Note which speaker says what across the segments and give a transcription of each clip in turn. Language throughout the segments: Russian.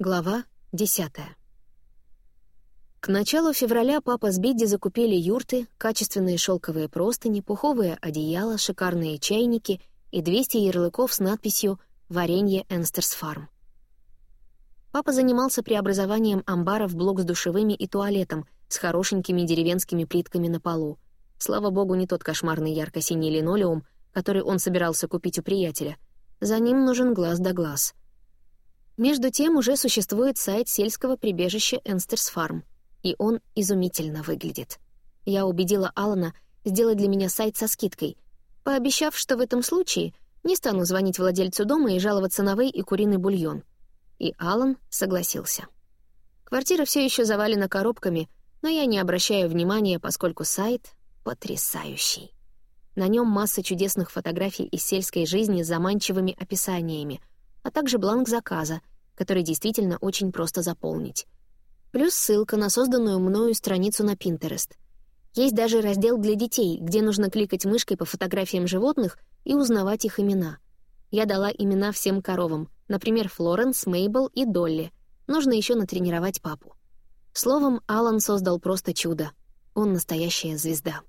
Speaker 1: Глава 10. К началу февраля папа с Бидди закупили юрты, качественные шелковые простыни, пуховые одеяла, шикарные чайники и 200 ярлыков с надписью «Варенье Энстерс Фарм». Папа занимался преобразованием амбара в блок с душевыми и туалетом, с хорошенькими деревенскими плитками на полу. Слава богу, не тот кошмарный ярко-синий линолеум, который он собирался купить у приятеля. За ним нужен глаз да глаз — между тем уже существует сайт сельского прибежища Энстерс Фарм, и он изумительно выглядит. Я убедила Алана сделать для меня сайт со скидкой, пообещав, что в этом случае не стану звонить владельцу дома и жаловаться на вей и куриный бульон. И Алан согласился. Квартира все еще завалена коробками, но я не обращаю внимания, поскольку сайт потрясающий. На нем масса чудесных фотографий из сельской жизни с заманчивыми описаниями, а также бланк заказа, который действительно очень просто заполнить. Плюс ссылка на созданную мною страницу на Pinterest. Есть даже раздел для детей, где нужно кликать мышкой по фотографиям животных и узнавать их имена. Я дала имена всем коровам, например, Флоренс, Мейбл и Долли. Нужно еще натренировать папу. Словом, Алан создал просто чудо. Он настоящая звезда.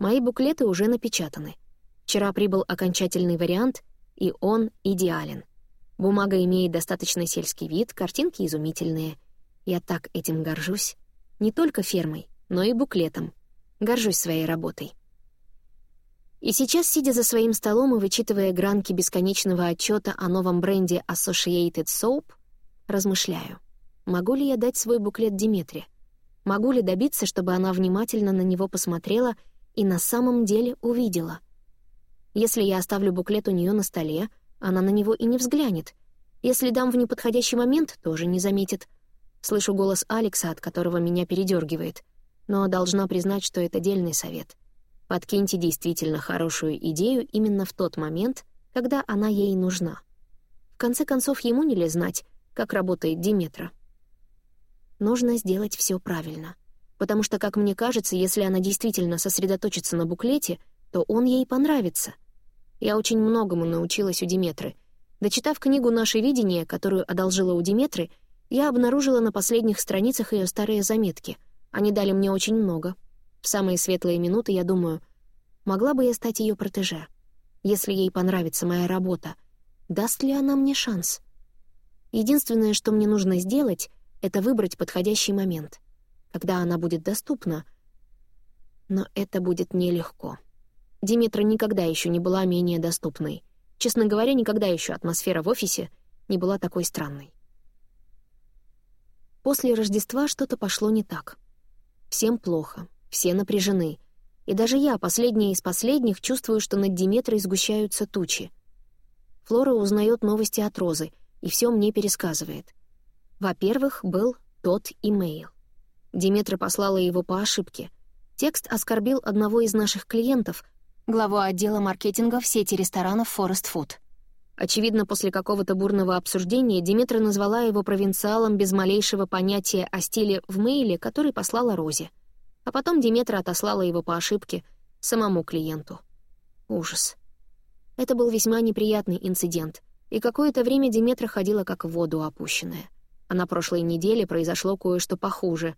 Speaker 1: Мои буклеты уже напечатаны. Вчера прибыл окончательный вариант, и он идеален. Бумага имеет достаточно сельский вид, картинки изумительные. Я так этим горжусь. Не только фермой, но и буклетом. Горжусь своей работой. И сейчас, сидя за своим столом и вычитывая гранки бесконечного отчета о новом бренде Associated Soap, размышляю, могу ли я дать свой буклет Диметре? Могу ли добиться, чтобы она внимательно на него посмотрела и на самом деле увидела? Если я оставлю буклет у нее на столе, она на него и не взглянет. Если дам в неподходящий момент, тоже не заметит. Слышу голос Алекса, от которого меня передергивает. Но должна признать, что это дельный совет. Подкиньте действительно хорошую идею именно в тот момент, когда она ей нужна. В конце концов, ему не ли знать, как работает Диметра? Нужно сделать все правильно. Потому что, как мне кажется, если она действительно сосредоточится на буклете, то он ей понравится — я очень многому научилась у Диметры. Дочитав книгу «Наше видение», которую одолжила у Диметры, я обнаружила на последних страницах ее старые заметки. Они дали мне очень много. В самые светлые минуты я думаю, могла бы я стать ее протеже. Если ей понравится моя работа, даст ли она мне шанс? Единственное, что мне нужно сделать, это выбрать подходящий момент, когда она будет доступна. Но это будет нелегко. Димитра никогда еще не была менее доступной. Честно говоря, никогда еще атмосфера в офисе не была такой странной. После Рождества что-то пошло не так. Всем плохо, все напряжены. И даже я, последняя из последних, чувствую, что над Диметрой сгущаются тучи. Флора узнает новости от Розы и все мне пересказывает. Во-первых, был тот имейл. Диметра послала его по ошибке. Текст оскорбил одного из наших клиентов, главу отдела маркетинга в сети ресторанов Forest Food. Очевидно, после какого-то бурного обсуждения Диметра назвала его провинциалом без малейшего понятия о стиле в мейле, который послала Розе. А потом Диметра отослала его по ошибке самому клиенту. Ужас. Это был весьма неприятный инцидент, и какое-то время Диметра ходила как в воду опущенная. А на прошлой неделе произошло кое-что похуже.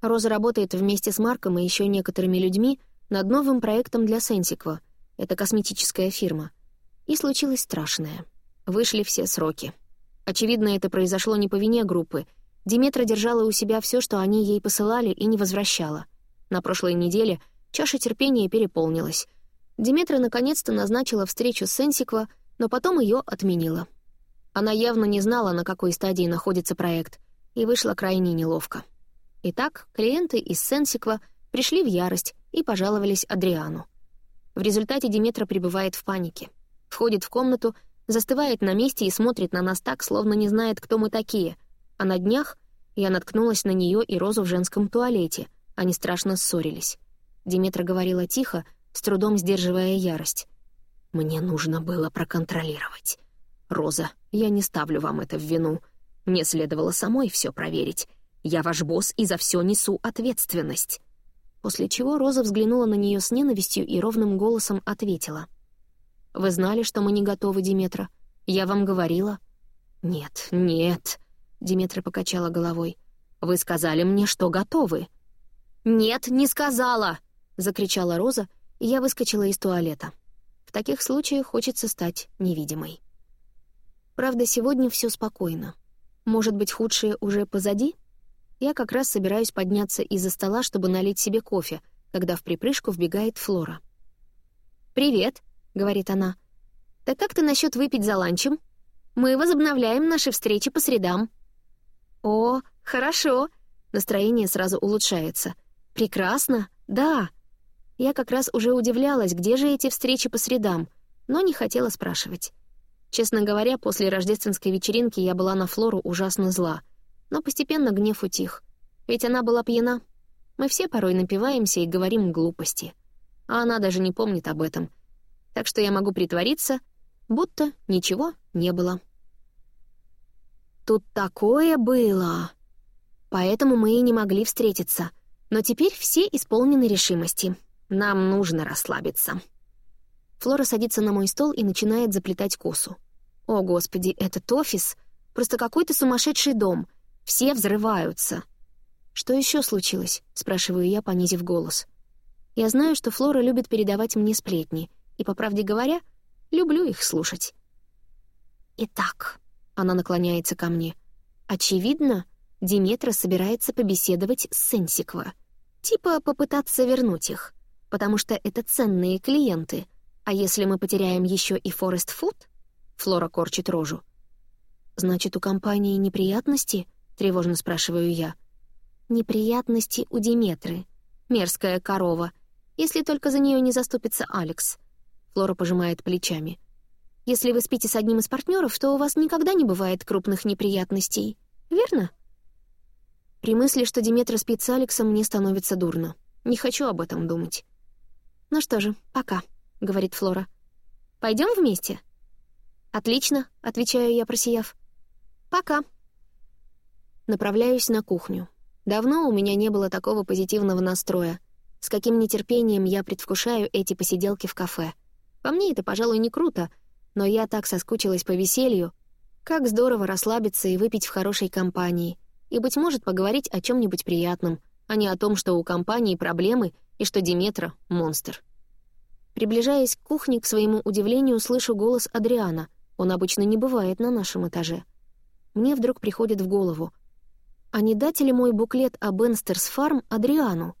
Speaker 1: Роза работает вместе с Марком и еще некоторыми людьми, над новым проектом для Сенсиква. Это косметическая фирма. И случилось страшное. Вышли все сроки. Очевидно, это произошло не по вине группы. Диметра держала у себя все, что они ей посылали, и не возвращала. На прошлой неделе чаша терпения переполнилась. Диметра наконец-то назначила встречу с Сенсиква, но потом ее отменила. Она явно не знала, на какой стадии находится проект, и вышла крайне неловко. Итак, клиенты из Сенсиква пришли в ярость и пожаловались Адриану. В результате Диметра пребывает в панике. Входит в комнату, застывает на месте и смотрит на нас так, словно не знает, кто мы такие. А на днях я наткнулась на нее и Розу в женском туалете. Они страшно ссорились. Диметра говорила тихо, с трудом сдерживая ярость. «Мне нужно было проконтролировать. Роза, я не ставлю вам это в вину. Мне следовало самой все проверить. Я ваш босс и за все несу ответственность» после чего Роза взглянула на нее с ненавистью и ровным голосом ответила. «Вы знали, что мы не готовы, Диметра? Я вам говорила». «Нет, нет», — Диметра покачала головой. «Вы сказали мне, что готовы». «Нет, не сказала!» — закричала Роза, и я выскочила из туалета. В таких случаях хочется стать невидимой. Правда, сегодня все спокойно. Может быть, худшее уже позади? Я как раз собираюсь подняться из-за стола, чтобы налить себе кофе, когда в припрыжку вбегает Флора. «Привет», — говорит она. «Так как ты насчет выпить за ланчем? Мы возобновляем наши встречи по средам». «О, хорошо», — настроение сразу улучшается. «Прекрасно, да». Я как раз уже удивлялась, где же эти встречи по средам, но не хотела спрашивать. Честно говоря, после рождественской вечеринки я была на Флору ужасно зла. Но постепенно гнев утих. Ведь она была пьяна. Мы все порой напиваемся и говорим глупости. А она даже не помнит об этом. Так что я могу притвориться, будто ничего не было. Тут такое было. Поэтому мы и не могли встретиться. Но теперь все исполнены решимости. Нам нужно расслабиться. Флора садится на мой стол и начинает заплетать косу. О, господи, этот офис — просто какой-то сумасшедший дом. Все взрываются. «Что еще случилось?» — спрашиваю я, понизив голос. Я знаю, что Флора любит передавать мне сплетни, и, по правде говоря, люблю их слушать. «Итак», — она наклоняется ко мне, — «очевидно, Диметра собирается побеседовать с Сенсиква. Типа попытаться вернуть их, потому что это ценные клиенты — а если мы потеряем еще и Форест Фуд? Флора корчит рожу. Значит, у компании неприятности? Тревожно спрашиваю я. Неприятности у Диметры. Мерзкая корова. Если только за нее не заступится Алекс. Флора пожимает плечами. Если вы спите с одним из партнеров, то у вас никогда не бывает крупных неприятностей. Верно? При мысли, что Диметра спит с Алексом, мне становится дурно. Не хочу об этом думать. Ну что же, пока. — говорит Флора. Пойдем вместе?» «Отлично», — отвечаю я, просияв. «Пока». Направляюсь на кухню. Давно у меня не было такого позитивного настроя. С каким нетерпением я предвкушаю эти посиделки в кафе. По мне это, пожалуй, не круто, но я так соскучилась по веселью. Как здорово расслабиться и выпить в хорошей компании. И, быть может, поговорить о чем нибудь приятном, а не о том, что у компании проблемы и что Диметра — монстр. Приближаясь к кухне, к своему удивлению, слышу голос Адриана. Он обычно не бывает на нашем этаже. Мне вдруг приходит в голову. А не дать ли мой буклет о Бенстерс Фарм Адриану?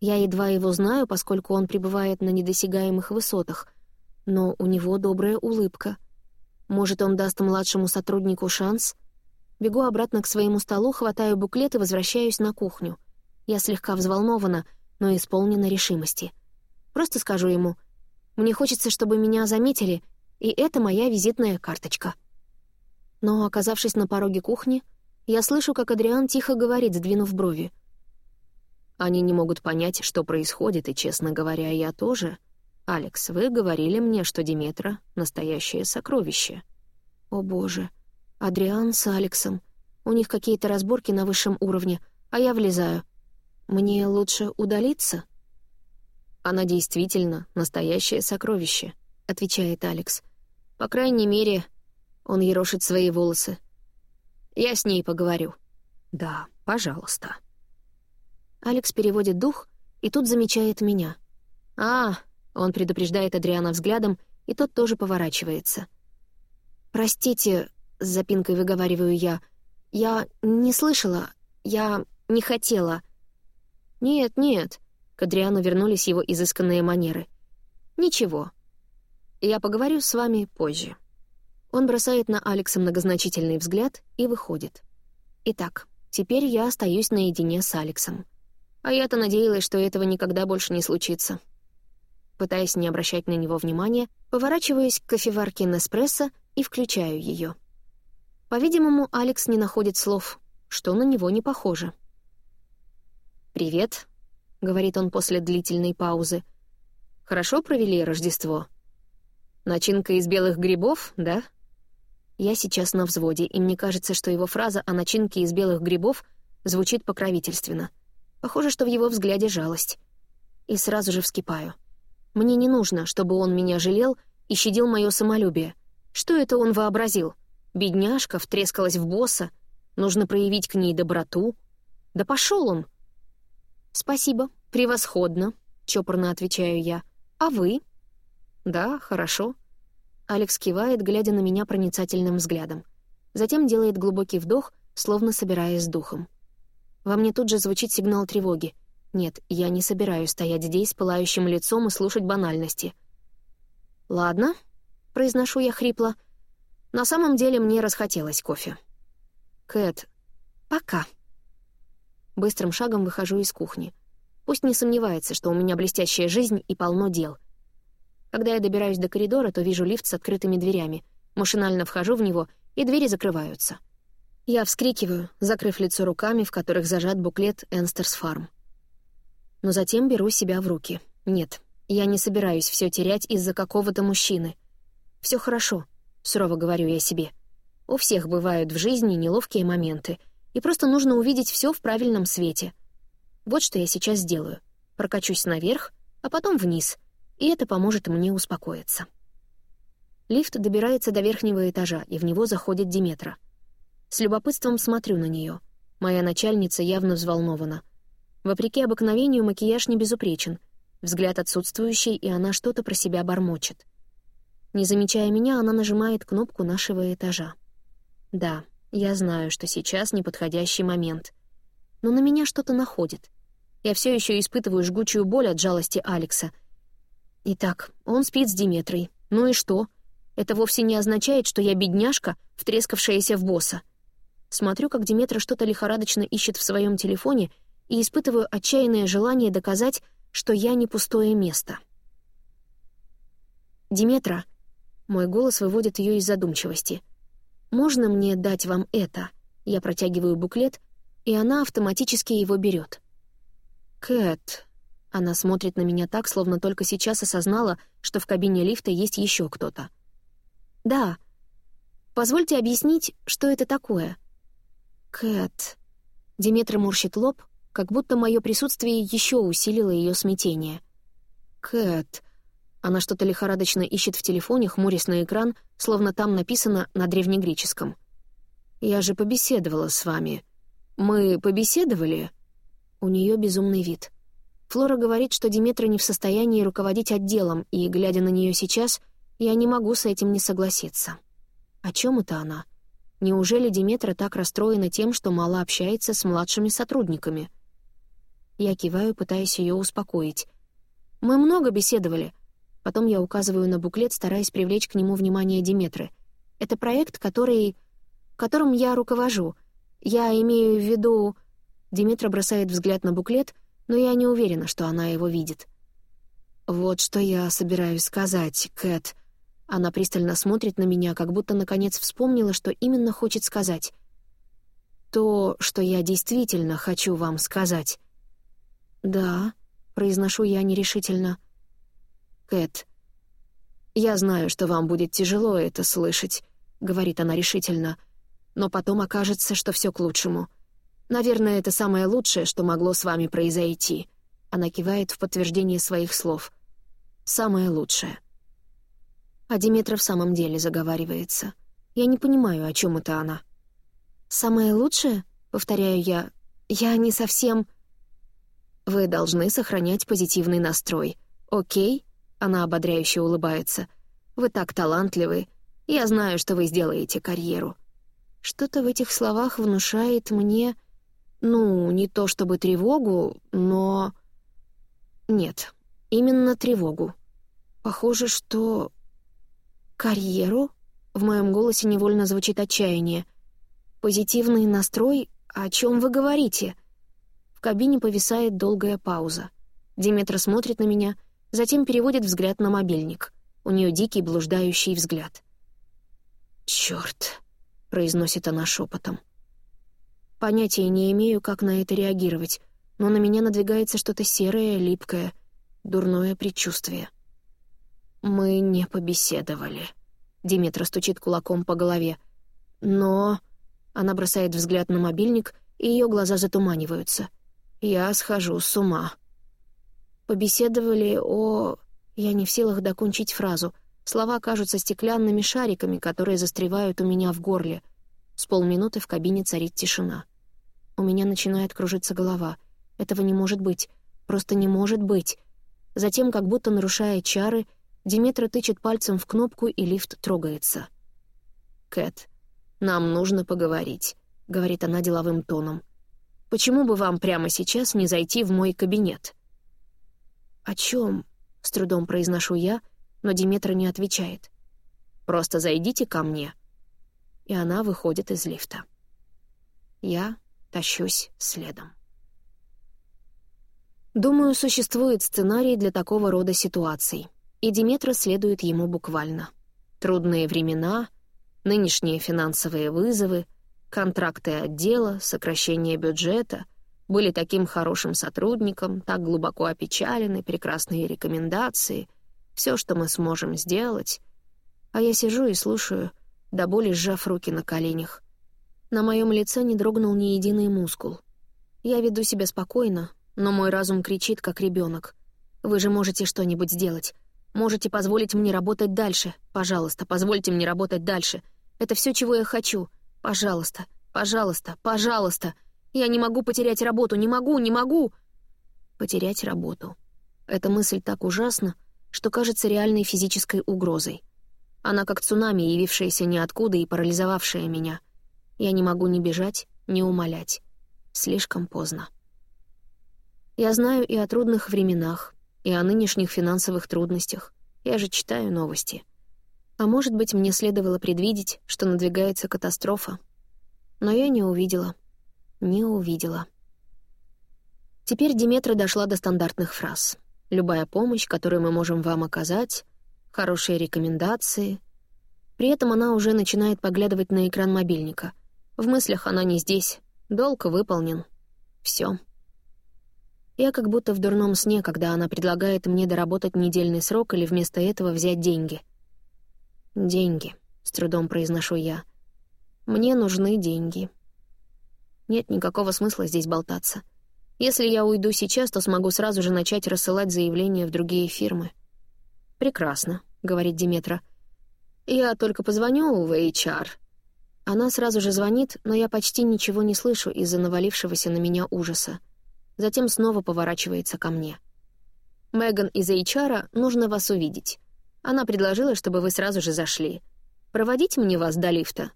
Speaker 1: Я едва его знаю, поскольку он пребывает на недосягаемых высотах. Но у него добрая улыбка. Может, он даст младшему сотруднику шанс? Бегу обратно к своему столу, хватаю буклет и возвращаюсь на кухню. Я слегка взволнована, но исполнена решимости. Просто скажу ему — мне хочется, чтобы меня заметили, и это моя визитная карточка. Но, оказавшись на пороге кухни, я слышу, как Адриан тихо говорит, сдвинув брови. Они не могут понять, что происходит, и, честно говоря, я тоже. «Алекс, вы говорили мне, что Диметра — настоящее сокровище». «О, боже. Адриан с Алексом. У них какие-то разборки на высшем уровне, а я влезаю. Мне лучше удалиться?» «Она действительно настоящее сокровище», — отвечает Алекс. «По крайней мере, он ерошит свои волосы. Я с ней поговорю». «Да, пожалуйста». Алекс переводит дух и тут замечает меня. «А!» — он предупреждает Адриана взглядом, и тот тоже поворачивается. «Простите», — с запинкой выговариваю я, — «я не слышала, я не хотела». «Нет, нет», к Адриану вернулись его изысканные манеры. «Ничего. Я поговорю с вами позже». Он бросает на Алекса многозначительный взгляд и выходит. Итак, теперь я остаюсь наедине с Алексом. А я-то надеялась, что этого никогда больше не случится. Пытаясь не обращать на него внимания, поворачиваюсь к кофеварке Неспрессо и включаю ее. По-видимому, Алекс не находит слов, что на него не похоже. «Привет», говорит он после длительной паузы. «Хорошо провели Рождество? Начинка из белых грибов, да?» Я сейчас на взводе, и мне кажется, что его фраза о начинке из белых грибов звучит покровительственно. Похоже, что в его взгляде жалость. И сразу же вскипаю. Мне не нужно, чтобы он меня жалел и щадил мое самолюбие. Что это он вообразил? Бедняжка втрескалась в босса. Нужно проявить к ней доброту. Да пошел он! «Спасибо, превосходно», — чопорно отвечаю я. «А вы?» «Да, хорошо». Алекс кивает, глядя на меня проницательным взглядом. Затем делает глубокий вдох, словно собираясь с духом. Во мне тут же звучит сигнал тревоги. Нет, я не собираюсь стоять здесь с пылающим лицом и слушать банальности. «Ладно», — произношу я хрипло. «На самом деле мне расхотелось кофе». «Кэт, пока». Быстрым шагом выхожу из кухни. Пусть не сомневается, что у меня блестящая жизнь и полно дел. Когда я добираюсь до коридора, то вижу лифт с открытыми дверями. Машинально вхожу в него, и двери закрываются. Я вскрикиваю, закрыв лицо руками, в которых зажат буклет «Энстерс Фарм». Но затем беру себя в руки. Нет, я не собираюсь все терять из-за какого-то мужчины. Все хорошо, сурово говорю я себе. У всех бывают в жизни неловкие моменты, и просто нужно увидеть все в правильном свете. Вот что я сейчас сделаю. Прокачусь наверх, а потом вниз, и это поможет мне успокоиться. Лифт добирается до верхнего этажа, и в него заходит Диметра. С любопытством смотрю на нее. Моя начальница явно взволнована. Вопреки обыкновению макияж не безупречен. Взгляд отсутствующий, и она что-то про себя бормочет. Не замечая меня, она нажимает кнопку нашего этажа. Да, я знаю, что сейчас неподходящий момент. Но на меня что-то находит. Я все еще испытываю жгучую боль от жалости Алекса. Итак, он спит с Диметрой. Ну и что? Это вовсе не означает, что я бедняжка, втрескавшаяся в босса. Смотрю, как Диметра что-то лихорадочно ищет в своем телефоне и испытываю отчаянное желание доказать, что я не пустое место. «Диметра», — мой голос выводит ее из задумчивости, «можно мне дать вам это?» Я протягиваю буклет, и она автоматически его берет. «Кэт», — она смотрит на меня так, словно только сейчас осознала, что в кабине лифта есть еще кто-то. «Да. Позвольте объяснить, что это такое?» «Кэт...» Диметра морщит лоб, как будто мое присутствие еще усилило ее смятение. «Кэт...» Она что-то лихорадочно ищет в телефоне, хмурясь на экран, словно там написано на древнегреческом. «Я же побеседовала с вами. Мы побеседовали?» У нее безумный вид. Флора говорит, что Диметра не в состоянии руководить отделом, и, глядя на нее сейчас, я не могу с этим не согласиться. О чем это она? Неужели Диметра так расстроена тем, что мало общается с младшими сотрудниками? Я киваю, пытаясь ее успокоить. «Мы много беседовали». Потом я указываю на буклет, стараясь привлечь к нему внимание Диметры. «Это проект, который... которым я руковожу. Я имею в виду...» Диметра бросает взгляд на буклет, но я не уверена, что она его видит. «Вот что я собираюсь сказать, Кэт», она пристально смотрит на меня, как будто наконец вспомнила, что именно хочет сказать. «То, что я действительно хочу вам сказать». «Да», — произношу я нерешительно. «Кэт, я знаю, что вам будет тяжело это слышать», — говорит она решительно, «но потом окажется, что все к лучшему. Наверное, это самое лучшее, что могло с вами произойти». Она кивает в подтверждение своих слов. «Самое лучшее». А Диметра в самом деле заговаривается. Я не понимаю, о чем это она. «Самое лучшее?» — повторяю я. «Я не совсем...» «Вы должны сохранять позитивный настрой. Окей?» — она ободряюще улыбается. «Вы так талантливы. Я знаю, что вы сделаете карьеру». Что-то в этих словах внушает мне... Ну, не то чтобы тревогу, но... Нет, именно тревогу. Похоже, что «Карьеру?» — в моем голосе невольно звучит отчаяние. «Позитивный настрой? О чем вы говорите?» В кабине повисает долгая пауза. Диметра смотрит на меня, затем переводит взгляд на мобильник. У нее дикий блуждающий взгляд. «Чёрт!» — произносит она шепотом. Понятия не имею, как на это реагировать, но на меня надвигается что-то серое, липкое, дурное предчувствие. «Мы не побеседовали». Димитра стучит кулаком по голове. «Но...» Она бросает взгляд на мобильник, и ее глаза затуманиваются. «Я схожу с ума». Побеседовали о... Я не в силах докончить фразу. Слова кажутся стеклянными шариками, которые застревают у меня в горле. С полминуты в кабине царит тишина. У меня начинает кружиться голова. Этого не может быть. Просто не может быть. Затем, как будто нарушая чары, Диметра тычет пальцем в кнопку, и лифт трогается. «Кэт, нам нужно поговорить», — говорит она деловым тоном. «Почему бы вам прямо сейчас не зайти в мой кабинет?» «О чем?» — с трудом произношу я, но Диметра не отвечает. «Просто зайдите ко мне». И она выходит из лифта. Я тащусь следом. Думаю, существует сценарий для такого рода ситуаций, и Диметра следует ему буквально. Трудные времена, нынешние финансовые вызовы, контракты отдела, сокращение бюджета были таким хорошим сотрудником, так глубоко опечалены, прекрасные рекомендации, все, что мы сможем сделать. А я сижу и слушаю, до боли сжав руки на коленях. На моем лице не дрогнул ни единый мускул. Я веду себя спокойно, но мой разум кричит, как ребенок. «Вы же можете что-нибудь сделать. Можете позволить мне работать дальше. Пожалуйста, позвольте мне работать дальше. Это все, чего я хочу. Пожалуйста, пожалуйста, пожалуйста. Я не могу потерять работу, не могу, не могу. Потерять работу. Эта мысль так ужасна, что кажется реальной физической угрозой. Она как цунами, явившаяся ниоткуда и парализовавшая меня. Я не могу ни бежать, ни умолять. Слишком поздно. Я знаю и о трудных временах, и о нынешних финансовых трудностях. Я же читаю новости. А может быть, мне следовало предвидеть, что надвигается катастрофа. Но я не увидела. Не увидела. Теперь Диметра дошла до стандартных фраз. «Любая помощь, которую мы можем вам оказать», «хорошие рекомендации». При этом она уже начинает поглядывать на экран мобильника. В мыслях она не здесь. Долг выполнен. Все. Я как будто в дурном сне, когда она предлагает мне доработать недельный срок или вместо этого взять деньги. «Деньги», — с трудом произношу я. «Мне нужны деньги». Нет никакого смысла здесь болтаться. Если я уйду сейчас, то смогу сразу же начать рассылать заявления в другие фирмы. «Прекрасно», — говорит Диметра. «Я только позвоню в HR». Она сразу же звонит, но я почти ничего не слышу из-за навалившегося на меня ужаса затем снова поворачивается ко мне. «Меган из HR нужно вас увидеть. Она предложила, чтобы вы сразу же зашли. Проводить мне вас до лифта?»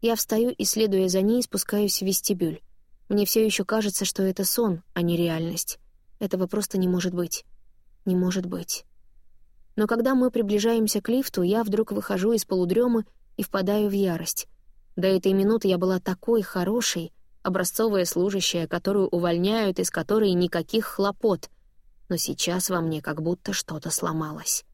Speaker 1: Я встаю и, следуя за ней, спускаюсь в вестибюль. Мне все еще кажется, что это сон, а не реальность. Этого просто не может быть. Не может быть. Но когда мы приближаемся к лифту, я вдруг выхожу из полудремы и впадаю в ярость. До этой минуты я была такой хорошей, образцовая служащая, которую увольняют, из которой никаких хлопот. Но сейчас во мне как будто что-то сломалось.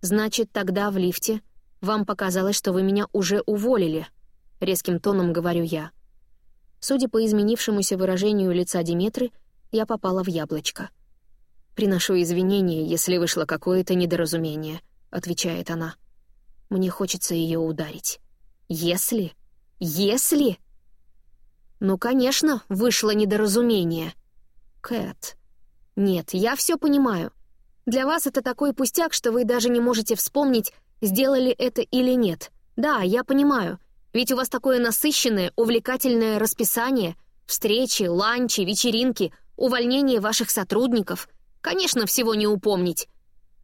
Speaker 1: «Значит, тогда в лифте вам показалось, что вы меня уже уволили», — резким тоном говорю я. Судя по изменившемуся выражению лица Диметры, я попала в яблочко. «Приношу извинения, если вышло какое-то недоразумение», — отвечает она. Мне хочется ее ударить. «Если? Если?» «Ну, конечно, вышло недоразумение». «Кэт...» «Нет, я все понимаю. Для вас это такой пустяк, что вы даже не можете вспомнить, сделали это или нет. Да, я понимаю. Ведь у вас такое насыщенное, увлекательное расписание, встречи, ланчи, вечеринки, увольнение ваших сотрудников. Конечно, всего не упомнить».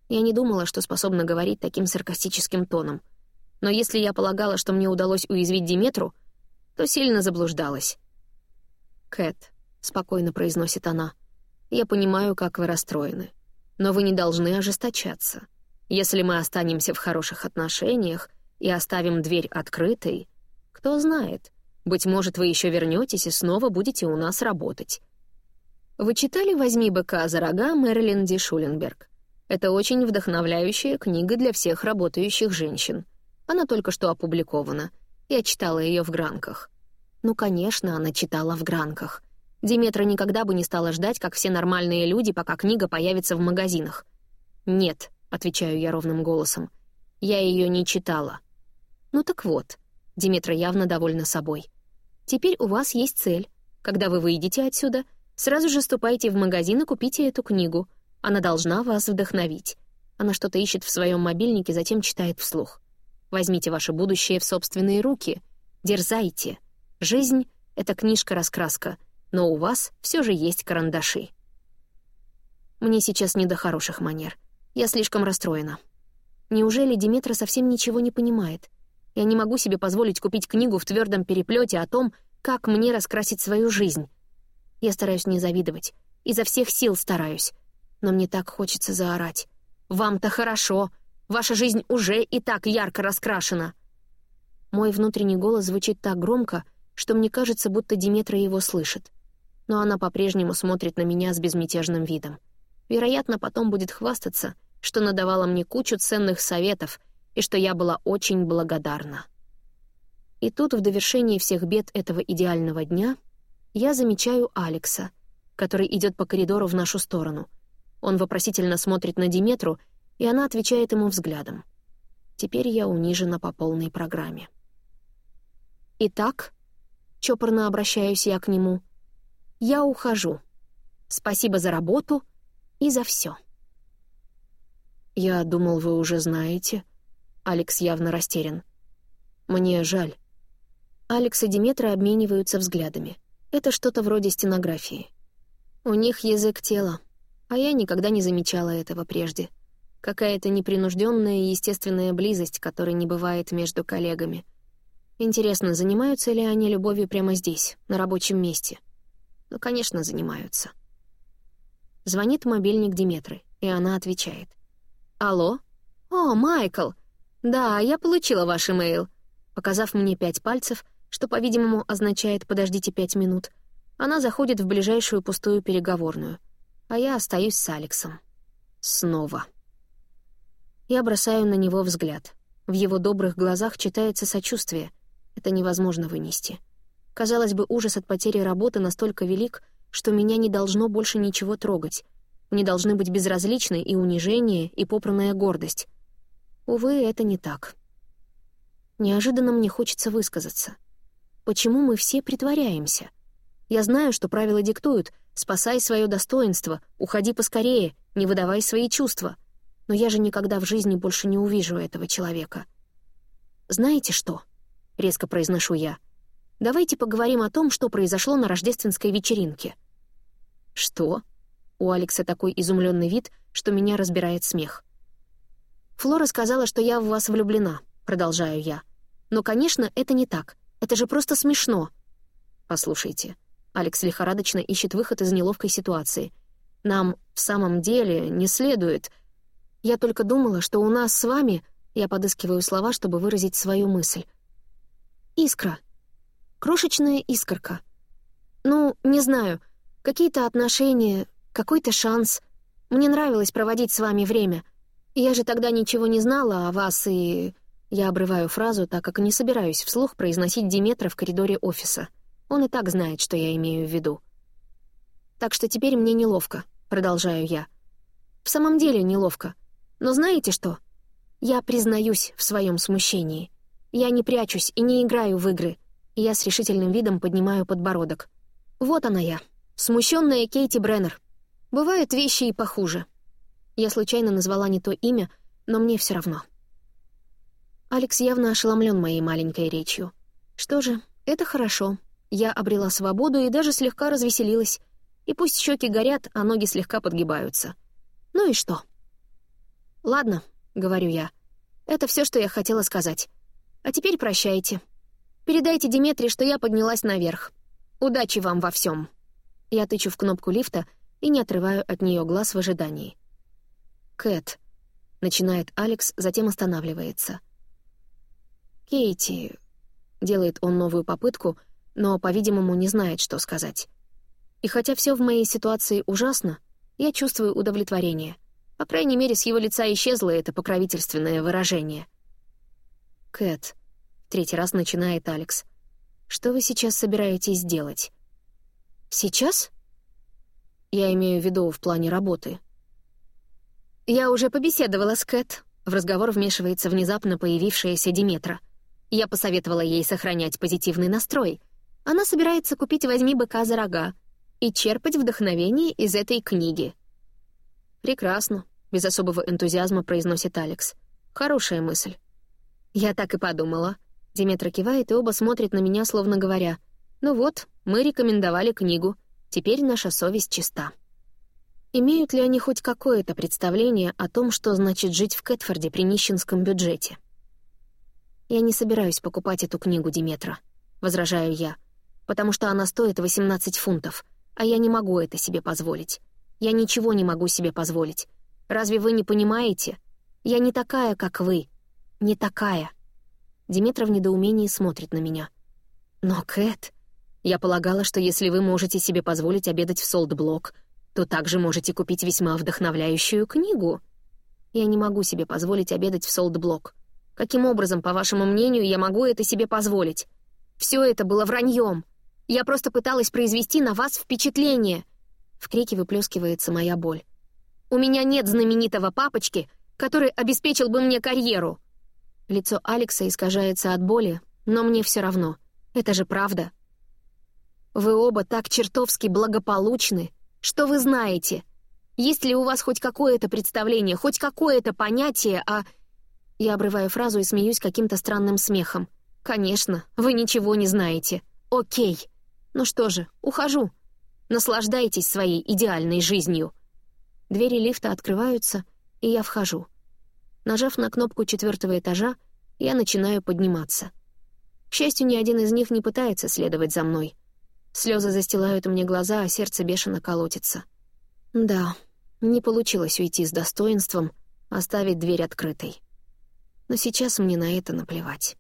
Speaker 1: Я не думала, что способна говорить таким саркастическим тоном. Но если я полагала, что мне удалось уязвить Диметру, то сильно заблуждалась. «Кэт», — спокойно произносит она, — «я понимаю, как вы расстроены. Но вы не должны ожесточаться. Если мы останемся в хороших отношениях и оставим дверь открытой, кто знает, быть может, вы еще вернетесь и снова будете у нас работать». Вы читали «Возьми быка за рога» Мэрилин Ди Шуленберг? Это очень вдохновляющая книга для всех работающих женщин. Она только что опубликована. Я читала ее в гранках. Ну, конечно, она читала в гранках. Диметра никогда бы не стала ждать, как все нормальные люди, пока книга появится в магазинах. «Нет», — отвечаю я ровным голосом, — «я ее не читала». «Ну так вот», — Диметра явно довольна собой. «Теперь у вас есть цель. Когда вы выйдете отсюда, сразу же ступайте в магазин и купите эту книгу. Она должна вас вдохновить. Она что-то ищет в своем мобильнике, затем читает вслух. «Возьмите ваше будущее в собственные руки. Дерзайте. Жизнь — это книжка-раскраска, но у вас все же есть карандаши». Мне сейчас не до хороших манер. Я слишком расстроена. Неужели Диметра совсем ничего не понимает? Я не могу себе позволить купить книгу в твердом переплете о том, как мне раскрасить свою жизнь. Я стараюсь не завидовать. Изо всех сил стараюсь. Но мне так хочется заорать. «Вам-то хорошо. Ваша жизнь уже и так ярко раскрашена». Мой внутренний голос звучит так громко, что мне кажется, будто Диметра его слышит. Но она по-прежнему смотрит на меня с безмятежным видом. Вероятно, потом будет хвастаться, что надавала мне кучу ценных советов и что я была очень благодарна. И тут, в довершении всех бед этого идеального дня, я замечаю Алекса, который идет по коридору в нашу сторону. Он вопросительно смотрит на Диметру, и она отвечает ему взглядом. Теперь я унижена по полной программе. «Итак», — чопорно обращаюсь я к нему, — «я ухожу. Спасибо за работу и за все.
Speaker 2: «Я думал, вы уже знаете». Алекс явно растерян. «Мне жаль».
Speaker 1: Алекс и Диметра обмениваются взглядами. Это что-то вроде стенографии. У них язык тела, а я никогда не замечала этого прежде. Какая-то непринужденная естественная близость, которой не бывает между коллегами. Интересно, занимаются ли они любовью прямо здесь, на рабочем месте? Ну, конечно, занимаются. Звонит мобильник Диметры, и она отвечает. «Алло? О, Майкл! Да, я получила ваш имейл». Показав мне пять пальцев, что, по-видимому, означает «подождите пять минут», она заходит в ближайшую пустую переговорную, а я остаюсь с Алексом. Снова. Я бросаю на него взгляд. В его добрых глазах читается сочувствие. Это невозможно вынести. Казалось бы, ужас от потери работы настолько велик, что меня не должно больше ничего трогать. Мне должны быть безразличны и унижение, и попранная гордость. Увы, это не так. Неожиданно мне хочется высказаться. Почему мы все притворяемся? Я знаю, что правила диктуют «спасай свое достоинство», «уходи поскорее», «не выдавай свои чувства». Но я же никогда в жизни больше не увижу этого человека. «Знаете что?» — резко произношу я. Давайте поговорим о том, что произошло на рождественской вечеринке». «Что?» У Алекса такой изумленный вид, что меня разбирает смех. «Флора сказала, что я в вас влюблена», — продолжаю я. «Но, конечно, это не так. Это же просто смешно». «Послушайте». Алекс лихорадочно ищет выход из неловкой ситуации. «Нам в самом деле не следует...» «Я только думала, что у нас с вами...» Я подыскиваю слова, чтобы выразить свою мысль. «Искра», Крошечная искорка. Ну, не знаю, какие-то отношения, какой-то шанс. Мне нравилось проводить с вами время. Я же тогда ничего не знала о вас и... Я обрываю фразу, так как не собираюсь вслух произносить Диметра в коридоре офиса. Он и так знает, что я имею в виду. Так что теперь мне неловко, продолжаю я. В самом деле неловко. Но знаете что? Я признаюсь в своем смущении. Я не прячусь и не играю в игры — я с решительным видом поднимаю подбородок. Вот она я, смущенная Кейти Бреннер. Бывают вещи и похуже. Я случайно назвала не то имя, но мне все равно. Алекс явно ошеломлен моей маленькой речью. Что же, это хорошо. Я обрела свободу и даже слегка развеселилась. И пусть щеки горят, а ноги слегка подгибаются. Ну и что? «Ладно», — говорю я. «Это все, что я хотела сказать. А теперь прощайте». Передайте Диметре, что я поднялась наверх. Удачи вам во всем. Я тычу в кнопку лифта и не отрываю от нее глаз в ожидании. «Кэт», — начинает Алекс, затем останавливается. «Кейти», — делает он новую попытку, но, по-видимому, не знает, что сказать. И хотя все в моей ситуации ужасно, я чувствую удовлетворение. По крайней мере, с его лица исчезло это покровительственное выражение. «Кэт», Третий раз начинает Алекс. «Что вы сейчас собираетесь делать?» «Сейчас?» Я имею в виду в плане работы. «Я уже побеседовала с Кэт», — в разговор вмешивается внезапно появившаяся Диметра. Я посоветовала ей сохранять позитивный настрой. Она собирается купить «Возьми быка за рога» и черпать вдохновение из этой книги. «Прекрасно», — без особого энтузиазма произносит Алекс. «Хорошая мысль». «Я так и подумала». Диметра кивает, и оба смотрят на меня, словно говоря, «Ну вот, мы рекомендовали книгу. Теперь наша совесть чиста». Имеют ли они хоть какое-то представление о том, что значит жить в Кэтфорде при нищенском бюджете? «Я не собираюсь покупать эту книгу, Диметра», — возражаю я, «потому что она стоит 18 фунтов, а я не могу это себе позволить. Я ничего не могу себе позволить. Разве вы не понимаете? Я не такая, как вы. Не такая». Диметра в недоумении смотрит на меня. «Но, Кэт, я полагала, что если вы можете себе позволить обедать в Солдблок, то также можете купить весьма вдохновляющую книгу. Я не могу себе позволить обедать в Солдблок. Каким образом, по вашему мнению, я могу это себе позволить? Все это было враньем. Я просто пыталась произвести на вас впечатление. В крике выплескивается моя боль. У меня нет знаменитого папочки, который обеспечил бы мне карьеру. Лицо Алекса искажается от боли, но мне все равно. Это же правда. Вы оба так чертовски благополучны. Что вы знаете? Есть ли у вас хоть какое-то представление, хоть какое-то понятие о я обрываю фразу и смеюсь каким-то странным смехом. «Конечно, вы ничего не знаете. Окей. Ну что же, ухожу. Наслаждайтесь своей идеальной жизнью». Двери лифта открываются, и я вхожу. Нажав на кнопку четвертого этажа, я начинаю подниматься. К счастью, ни один из них не пытается следовать за мной. Слезы застилают мне глаза, а сердце бешено колотится. Да, не получилось уйти с достоинством, оставить дверь открытой но сейчас мне на это наплевать.